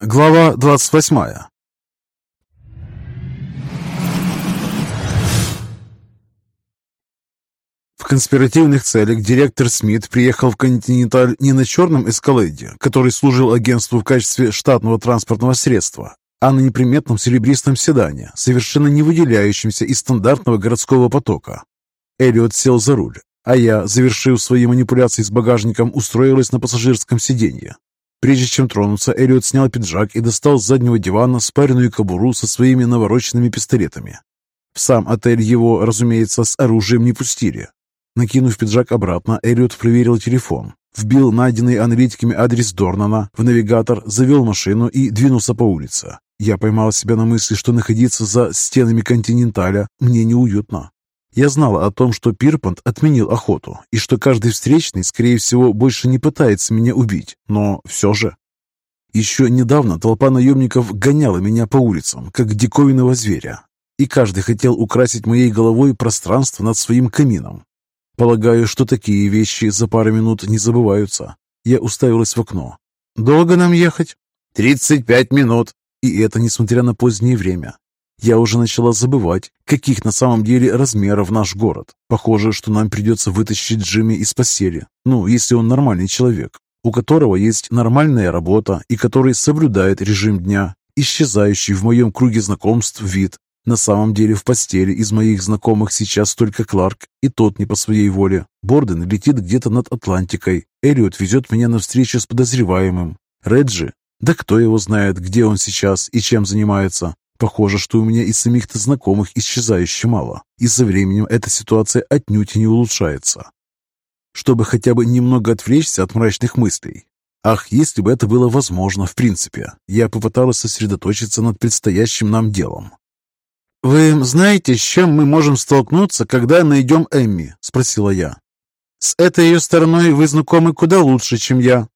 Глава 28 В конспиративных целях директор Смит приехал в «Континенталь» не на черном эскалейде, который служил агентству в качестве штатного транспортного средства, а на неприметном серебристом седане, совершенно не выделяющемся из стандартного городского потока. Эллиот сел за руль, а я, завершив свои манипуляции с багажником, устроилась на пассажирском сиденье. Прежде чем тронуться, Эллиот снял пиджак и достал с заднего дивана спаренную кобуру со своими навороченными пистолетами. В сам отель его, разумеется, с оружием не пустили. Накинув пиджак обратно, Эллиот проверил телефон, вбил найденный аналитиками адрес Дорнана в навигатор, завел машину и двинулся по улице. Я поймал себя на мысли, что находиться за стенами континенталя мне неуютно. Я знала о том, что Пирпант отменил охоту, и что каждый встречный, скорее всего, больше не пытается меня убить, но все же. Еще недавно толпа наемников гоняла меня по улицам, как диковинного зверя, и каждый хотел украсить моей головой пространство над своим камином. Полагаю, что такие вещи за пару минут не забываются. Я уставилась в окно. «Долго нам ехать?» «Тридцать пять минут». И это несмотря на позднее время. Я уже начала забывать, каких на самом деле размеров наш город. Похоже, что нам придется вытащить Джимми из постели. Ну, если он нормальный человек, у которого есть нормальная работа и который соблюдает режим дня, исчезающий в моем круге знакомств вид. На самом деле в постели из моих знакомых сейчас только Кларк, и тот не по своей воле. Борден летит где-то над Атлантикой. Эллиот везет меня на встречу с подозреваемым. Реджи? Да кто его знает, где он сейчас и чем занимается. Похоже, что у меня и самих-то знакомых исчезающе мало, и со временем эта ситуация отнюдь не улучшается. Чтобы хотя бы немного отвлечься от мрачных мыслей. Ах, если бы это было возможно, в принципе, я попыталась сосредоточиться над предстоящим нам делом. «Вы знаете, с чем мы можем столкнуться, когда найдем Эмми?» – спросила я. «С этой ее стороной вы знакомы куда лучше, чем я».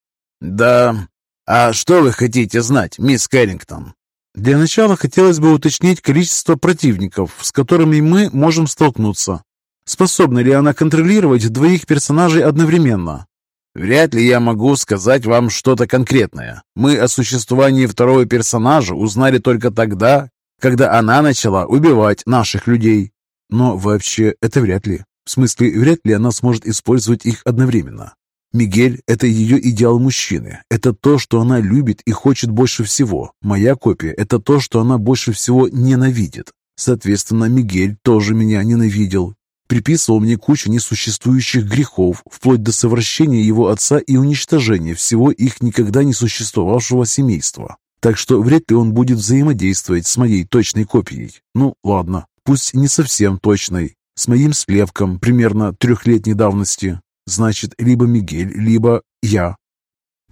«Да. А что вы хотите знать, мисс Кэррингтон?» Для начала хотелось бы уточнить количество противников, с которыми мы можем столкнуться. Способна ли она контролировать двоих персонажей одновременно? Вряд ли я могу сказать вам что-то конкретное. Мы о существовании второго персонажа узнали только тогда, когда она начала убивать наших людей. Но вообще это вряд ли. В смысле, вряд ли она сможет использовать их одновременно. Мигель – это ее идеал мужчины. Это то, что она любит и хочет больше всего. Моя копия – это то, что она больше всего ненавидит. Соответственно, Мигель тоже меня ненавидел. Приписывал мне кучу несуществующих грехов, вплоть до совращения его отца и уничтожения всего их никогда не существовавшего семейства. Так что вряд ли он будет взаимодействовать с моей точной копией. Ну, ладно, пусть не совсем точной. С моим слепком примерно трехлетней давности. Значит, либо Мигель, либо я.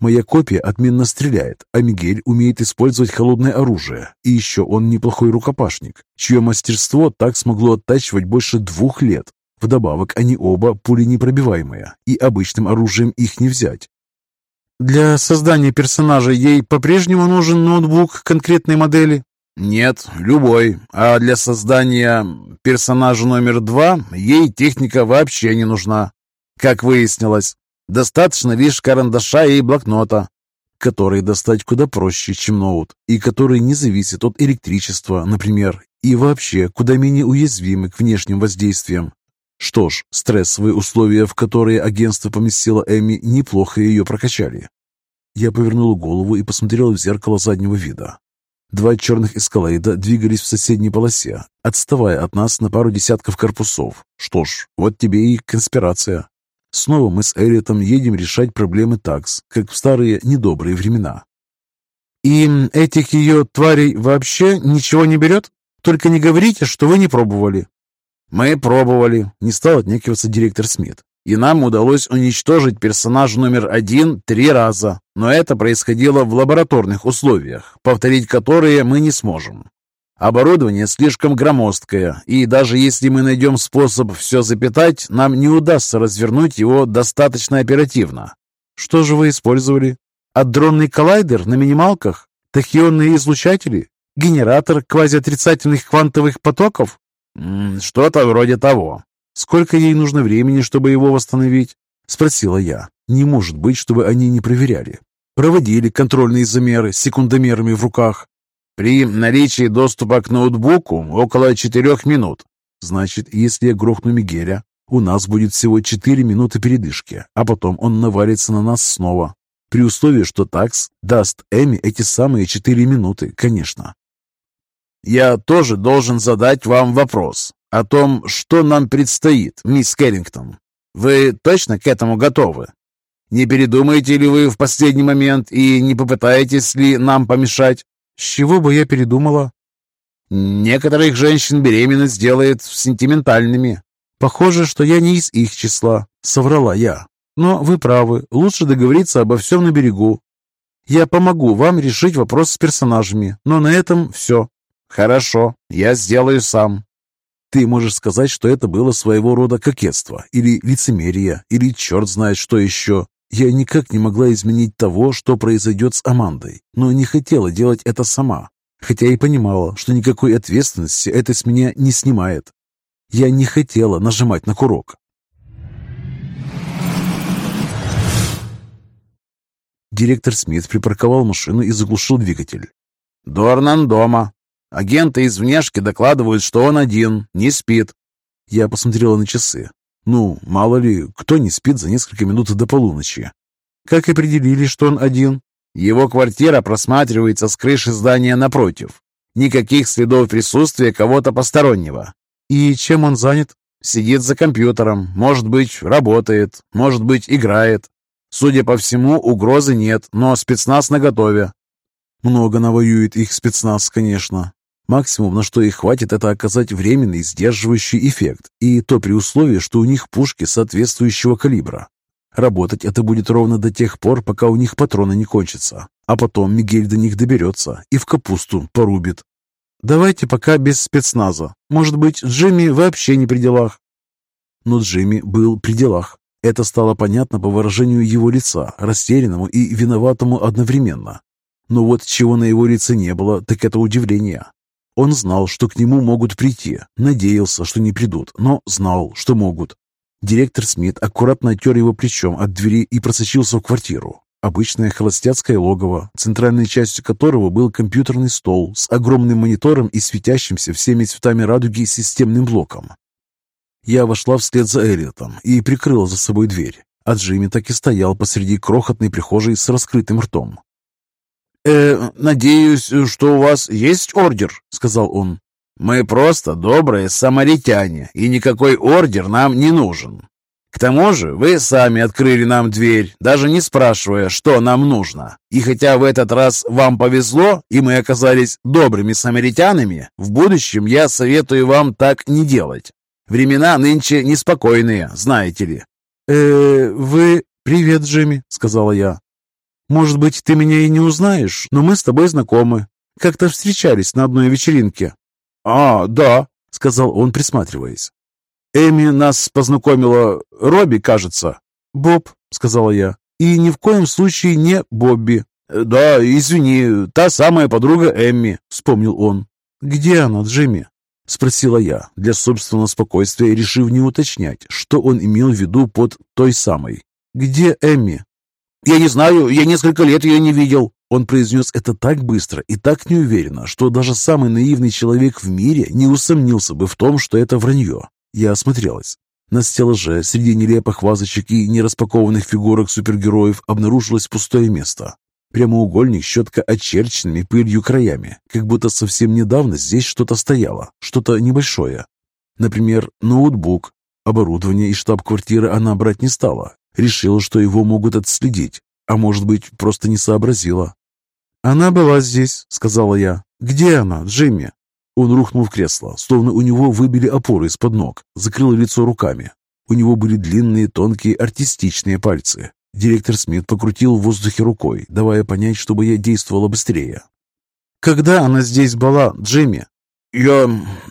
Моя копия отменно стреляет, а Мигель умеет использовать холодное оружие. И еще он неплохой рукопашник, чье мастерство так смогло оттачивать больше двух лет. Вдобавок, они оба пуленепробиваемые, и обычным оружием их не взять. Для создания персонажа ей по-прежнему нужен ноутбук конкретной модели? Нет, любой. А для создания персонажа номер два ей техника вообще не нужна. Как выяснилось, достаточно лишь карандаша и блокнота, который достать куда проще, чем ноут, и который не зависит от электричества, например, и вообще куда менее уязвимы к внешним воздействиям. Что ж, стрессовые условия, в которые агентство поместило Эми, неплохо ее прокачали. Я повернул голову и посмотрел в зеркало заднего вида. Два черных эскалейда двигались в соседней полосе, отставая от нас на пару десятков корпусов. Что ж, вот тебе и конспирация. Снова мы с Эллиотом едем решать проблемы такс, как в старые недобрые времена. «И этих ее тварей вообще ничего не берет? Только не говорите, что вы не пробовали». «Мы пробовали», — не стал отнекиваться директор Смит. «И нам удалось уничтожить персонажа номер один три раза, но это происходило в лабораторных условиях, повторить которые мы не сможем. Оборудование слишком громоздкое, и даже если мы найдем способ все запитать, нам не удастся развернуть его достаточно оперативно. Что же вы использовали? Адронный коллайдер на минималках? Тахионные излучатели? Генератор квазиотрицательных квантовых потоков? Что-то вроде того. Сколько ей нужно времени, чтобы его восстановить? Спросила я. Не может быть, чтобы они не проверяли. Проводили контрольные замеры с секундомерами в руках. При наличии доступа к ноутбуку около четырех минут. Значит, если я грохну Мигеля, у нас будет всего четыре минуты передышки, а потом он навалится на нас снова. При условии, что такс даст Эми эти самые четыре минуты, конечно. Я тоже должен задать вам вопрос о том, что нам предстоит, мисс Керрингтон. Вы точно к этому готовы? Не передумаете ли вы в последний момент и не попытаетесь ли нам помешать? С чего бы я передумала? Некоторых женщин беременность делает сентиментальными. Похоже, что я не из их числа, соврала я. Но вы правы, лучше договориться обо всем на берегу. Я помогу вам решить вопрос с персонажами, но на этом все. «Хорошо, я сделаю сам». Ты можешь сказать, что это было своего рода кокетство, или лицемерие, или черт знает что еще. Я никак не могла изменить того, что произойдет с Амандой, но не хотела делать это сама, хотя и понимала, что никакой ответственности это с меня не снимает. Я не хотела нажимать на курок. Директор Смит припарковал машину и заглушил двигатель. «Дорнан дома», Агенты из внешки докладывают, что он один, не спит. Я посмотрела на часы. Ну, мало ли, кто не спит за несколько минут до полуночи. Как определили, что он один? Его квартира просматривается с крыши здания напротив. Никаких следов присутствия кого-то постороннего. И чем он занят? Сидит за компьютером. Может быть, работает. Может быть, играет. Судя по всему, угрозы нет, но спецназ наготове. Много навоюет их спецназ, конечно. Максимум, на что их хватит, это оказать временный сдерживающий эффект, и то при условии, что у них пушки соответствующего калибра. Работать это будет ровно до тех пор, пока у них патроны не кончатся, а потом Мигель до них доберется и в капусту порубит. Давайте пока без спецназа. Может быть, Джимми вообще не при делах. Но Джимми был при делах. Это стало понятно по выражению его лица, растерянному и виноватому одновременно. Но вот чего на его лице не было, так это удивление. Он знал, что к нему могут прийти, надеялся, что не придут, но знал, что могут. Директор Смит аккуратно оттер его плечом от двери и просочился в квартиру. Обычное холостяцкое логово, центральной частью которого был компьютерный стол с огромным монитором и светящимся всеми цветами радуги системным блоком. Я вошла вслед за Эллиотом и прикрыла за собой дверь, а Джимми так и стоял посреди крохотной прихожей с раскрытым ртом. «Э, «Надеюсь, что у вас есть ордер», — сказал он. «Мы просто добрые самаритяне, и никакой ордер нам не нужен. К тому же вы сами открыли нам дверь, даже не спрашивая, что нам нужно. И хотя в этот раз вам повезло, и мы оказались добрыми самаритянами, в будущем я советую вам так не делать. Времена нынче неспокойные, знаете ли». «Э, вы...» «Привет, Джимми», — сказала я. Может быть, ты меня и не узнаешь, но мы с тобой знакомы. Как-то встречались на одной вечеринке». «А, да», — сказал он, присматриваясь. «Эми нас познакомила Робби, кажется». «Боб», — сказала я. «И ни в коем случае не Бобби». «Да, извини, та самая подруга Эмми», — вспомнил он. «Где она, Джимми?» — спросила я, для собственного спокойствия решив не уточнять, что он имел в виду под «той самой». «Где Эмми?» «Я не знаю, я несколько лет ее не видел». Он произнес это так быстро и так неуверенно, что даже самый наивный человек в мире не усомнился бы в том, что это вранье. Я осмотрелась. На стеллаже среди нелепых вазочек и нераспакованных фигурок супергероев обнаружилось пустое место. Прямоугольник с четко очерченными пылью краями, как будто совсем недавно здесь что-то стояло, что-то небольшое. Например, ноутбук. Оборудование и штаб-квартиры она брать не стала, Решила, что его могут отследить, а может быть, просто не сообразила. «Она была здесь», — сказала я. «Где она, Джимми?» Он рухнул в кресло, словно у него выбили опоры из-под ног, закрыл лицо руками. У него были длинные, тонкие, артистичные пальцы. Директор Смит покрутил в воздухе рукой, давая понять, чтобы я действовала быстрее. «Когда она здесь была, Джимми?» «Я...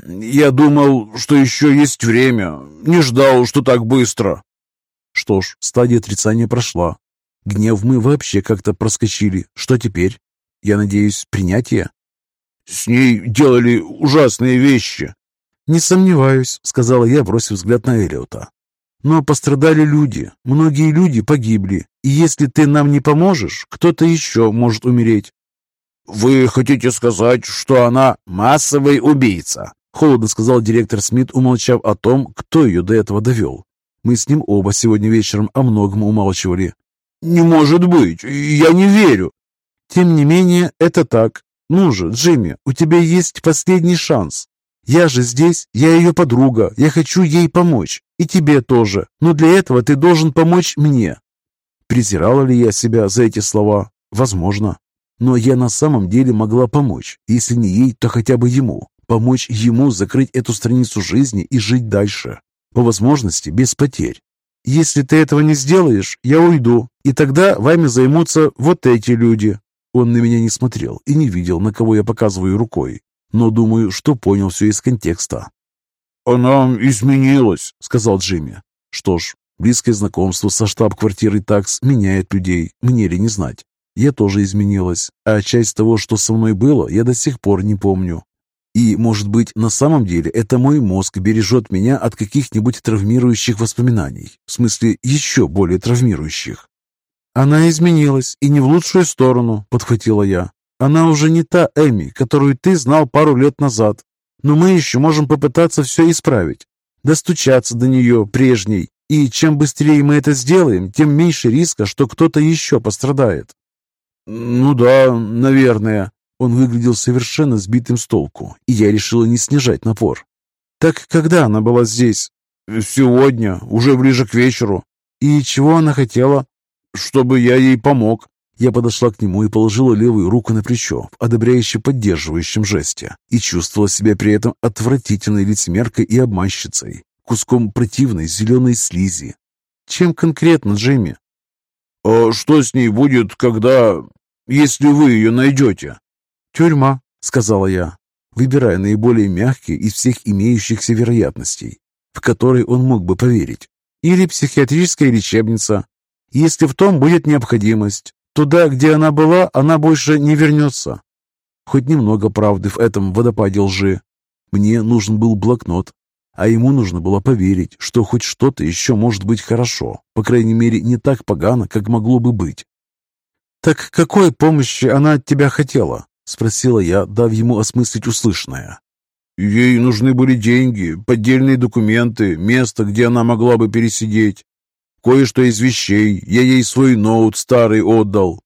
я думал, что еще есть время. Не ждал, что так быстро». Что ж, стадия отрицания прошла. Гнев мы вообще как-то проскочили. Что теперь? Я надеюсь, принятие? С ней делали ужасные вещи. Не сомневаюсь, сказала я, бросив взгляд на Элиота. Но пострадали люди, многие люди погибли, и если ты нам не поможешь, кто-то еще может умереть». «Вы хотите сказать, что она массовый убийца?» Холодно сказал директор Смит, умолчав о том, кто ее до этого довел. Мы с ним оба сегодня вечером о многом умалчивали. «Не может быть! Я не верю!» «Тем не менее, это так. Ну же, Джимми, у тебя есть последний шанс. Я же здесь, я ее подруга, я хочу ей помочь. И тебе тоже. Но для этого ты должен помочь мне». Презирала ли я себя за эти слова? Возможно. Но я на самом деле могла помочь. Если не ей, то хотя бы ему. Помочь ему закрыть эту страницу жизни и жить дальше. По возможности, без потерь. Если ты этого не сделаешь, я уйду, и тогда вами займутся вот эти люди». Он на меня не смотрел и не видел, на кого я показываю рукой, но думаю, что понял все из контекста. «Она изменилась», — сказал Джимми. «Что ж, близкое знакомство со штаб-квартирой ТАКС меняет людей, мне ли не знать. Я тоже изменилась, а часть того, что со мной было, я до сих пор не помню. И, может быть, на самом деле это мой мозг бережет меня от каких-нибудь травмирующих воспоминаний, в смысле еще более травмирующих. «Она изменилась, и не в лучшую сторону», — подхватила я. «Она уже не та Эми, которую ты знал пару лет назад. Но мы еще можем попытаться все исправить, достучаться до нее прежней, и чем быстрее мы это сделаем, тем меньше риска, что кто-то еще пострадает». «Ну да, наверное», он выглядел совершенно сбитым с толку, и я решила не снижать напор. «Так когда она была здесь?» «Сегодня, уже ближе к вечеру». «И чего она хотела?» «Чтобы я ей помог». Я подошла к нему и положила левую руку на плечо в одобряюще поддерживающем жесте и чувствовала себя при этом отвратительной лицемеркой и обманщицей, куском противной зеленой слизи. «Чем конкретно, Джимми?» «А что с ней будет, когда... если вы ее найдете?» «Тюрьма», — сказала я, выбирая наиболее мягкие из всех имеющихся вероятностей, в которые он мог бы поверить. «Или психиатрическая лечебница. Если в том будет необходимость, туда, где она была, она больше не вернется». Хоть немного правды в этом водопаде лжи. Мне нужен был блокнот, а ему нужно было поверить, что хоть что-то еще может быть хорошо, по крайней мере, не так погано, как могло бы быть. «Так какой помощи она от тебя хотела?» — спросила я, дав ему осмыслить услышанное. «Ей нужны были деньги, поддельные документы, место, где она могла бы пересидеть. Кое-что из вещей. Я ей свой ноут старый отдал».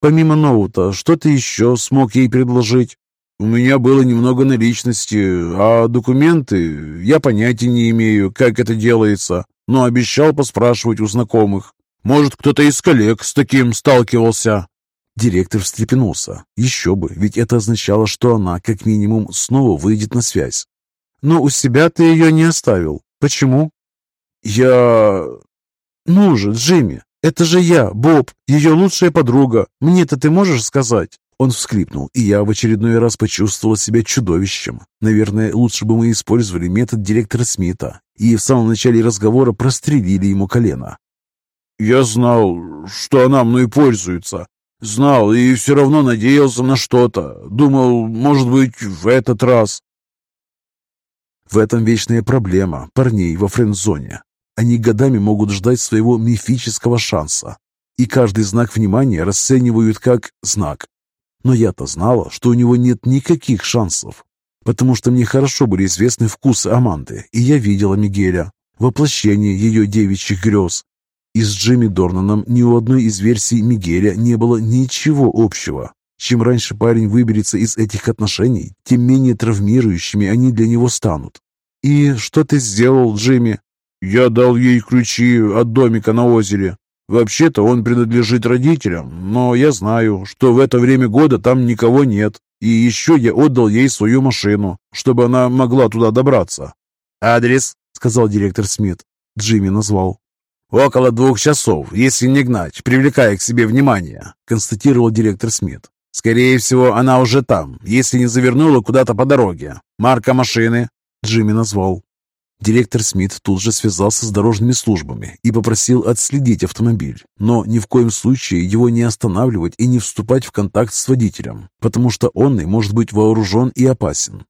«Помимо ноута, что ты еще смог ей предложить?» «У меня было немного наличности, а документы я понятия не имею, как это делается, но обещал поспрашивать у знакомых. Может, кто-то из коллег с таким сталкивался». Директор встрепенулся. Еще бы, ведь это означало, что она, как минимум, снова выйдет на связь. «Но у себя ты ее не оставил. Почему?» «Я...» «Ну же, Джимми, это же я, Боб, ее лучшая подруга. Мне-то ты можешь сказать?» Он всхлипнул, и я в очередной раз почувствовал себя чудовищем. Наверное, лучше бы мы использовали метод директора Смита и в самом начале разговора прострелили ему колено. «Я знал, что она мной пользуется. Знал и все равно надеялся на что-то. Думал, может быть, в этот раз. В этом вечная проблема парней во френд-зоне. Они годами могут ждать своего мифического шанса, и каждый знак внимания расценивают как знак. Но я-то знала, что у него нет никаких шансов, потому что мне хорошо были известны вкусы Аманды, и я видела Мигеля, воплощение ее девичьих грез, и с Джимми Дорнаном ни у одной из версий Мигеля не было ничего общего. Чем раньше парень выберется из этих отношений, тем менее травмирующими они для него станут. «И что ты сделал, Джимми?» «Я дал ей ключи от домика на озере. Вообще-то он принадлежит родителям, но я знаю, что в это время года там никого нет. И еще я отдал ей свою машину, чтобы она могла туда добраться». «Адрес?» — сказал директор Смит. Джимми назвал. «Около двух часов, если не гнать, привлекая к себе внимание», констатировал директор Смит. «Скорее всего, она уже там, если не завернула куда-то по дороге. Марка машины?» Джимми назвал. Директор Смит тут же связался с дорожными службами и попросил отследить автомобиль, но ни в коем случае его не останавливать и не вступать в контакт с водителем, потому что он и может быть вооружен и опасен.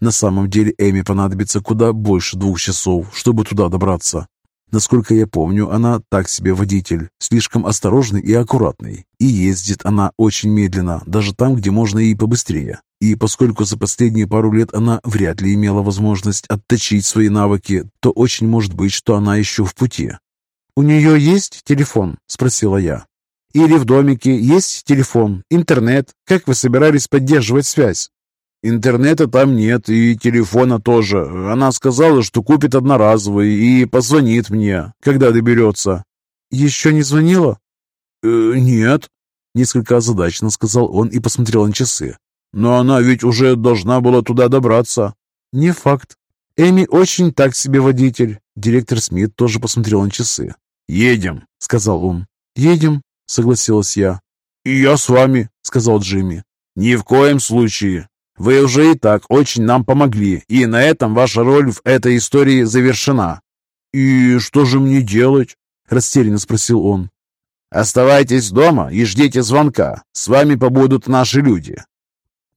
На самом деле Эми понадобится куда больше двух часов, чтобы туда добраться. Насколько я помню, она так себе водитель, слишком осторожный и аккуратный. И ездит она очень медленно, даже там, где можно и побыстрее. И поскольку за последние пару лет она вряд ли имела возможность отточить свои навыки, то очень может быть, что она еще в пути. «У нее есть телефон?» – спросила я. «Или в домике есть телефон, интернет? Как вы собирались поддерживать связь?» Интернета там нет и телефона тоже. Она сказала, что купит одноразовый и позвонит мне, когда доберется. Еще не звонила? Э, нет. Несколько озадаченно сказал он и посмотрел на часы. Но она ведь уже должна была туда добраться. Не факт. Эми очень так себе водитель. Директор Смит тоже посмотрел на часы. «Едем», — сказал он. «Едем», — согласилась я. «И я с вами», — сказал Джимми. «Ни в коем случае. Вы уже и так очень нам помогли, и на этом ваша роль в этой истории завершена». «И что же мне делать?» – растерянно спросил он. «Оставайтесь дома и ждите звонка. С вами побудут наши люди».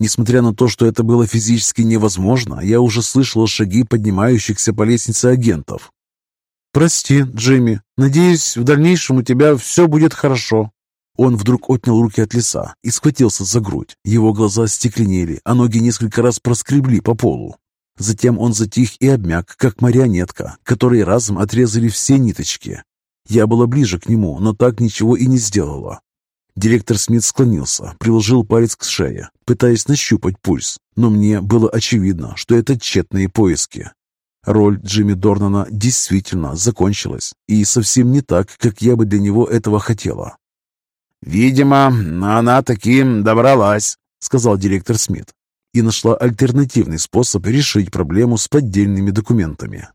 Несмотря на то, что это было физически невозможно, я уже слышал шаги поднимающихся по лестнице агентов. «Прости, Джимми. Надеюсь, в дальнейшем у тебя все будет хорошо», он вдруг отнял руки от лица и схватился за грудь. Его глаза стекленели, а ноги несколько раз проскребли по полу. Затем он затих и обмяк, как марионетка, которой разом отрезали все ниточки. Я была ближе к нему, но так ничего и не сделала. Директор Смит склонился, приложил палец к шее, пытаясь нащупать пульс, но мне было очевидно, что это тщетные поиски. Роль Джимми Дорнана действительно закончилась, и совсем не так, как я бы для него этого хотела. «Видимо, она таким добралась», — сказал директор Смит, и нашла альтернативный способ решить проблему с поддельными документами.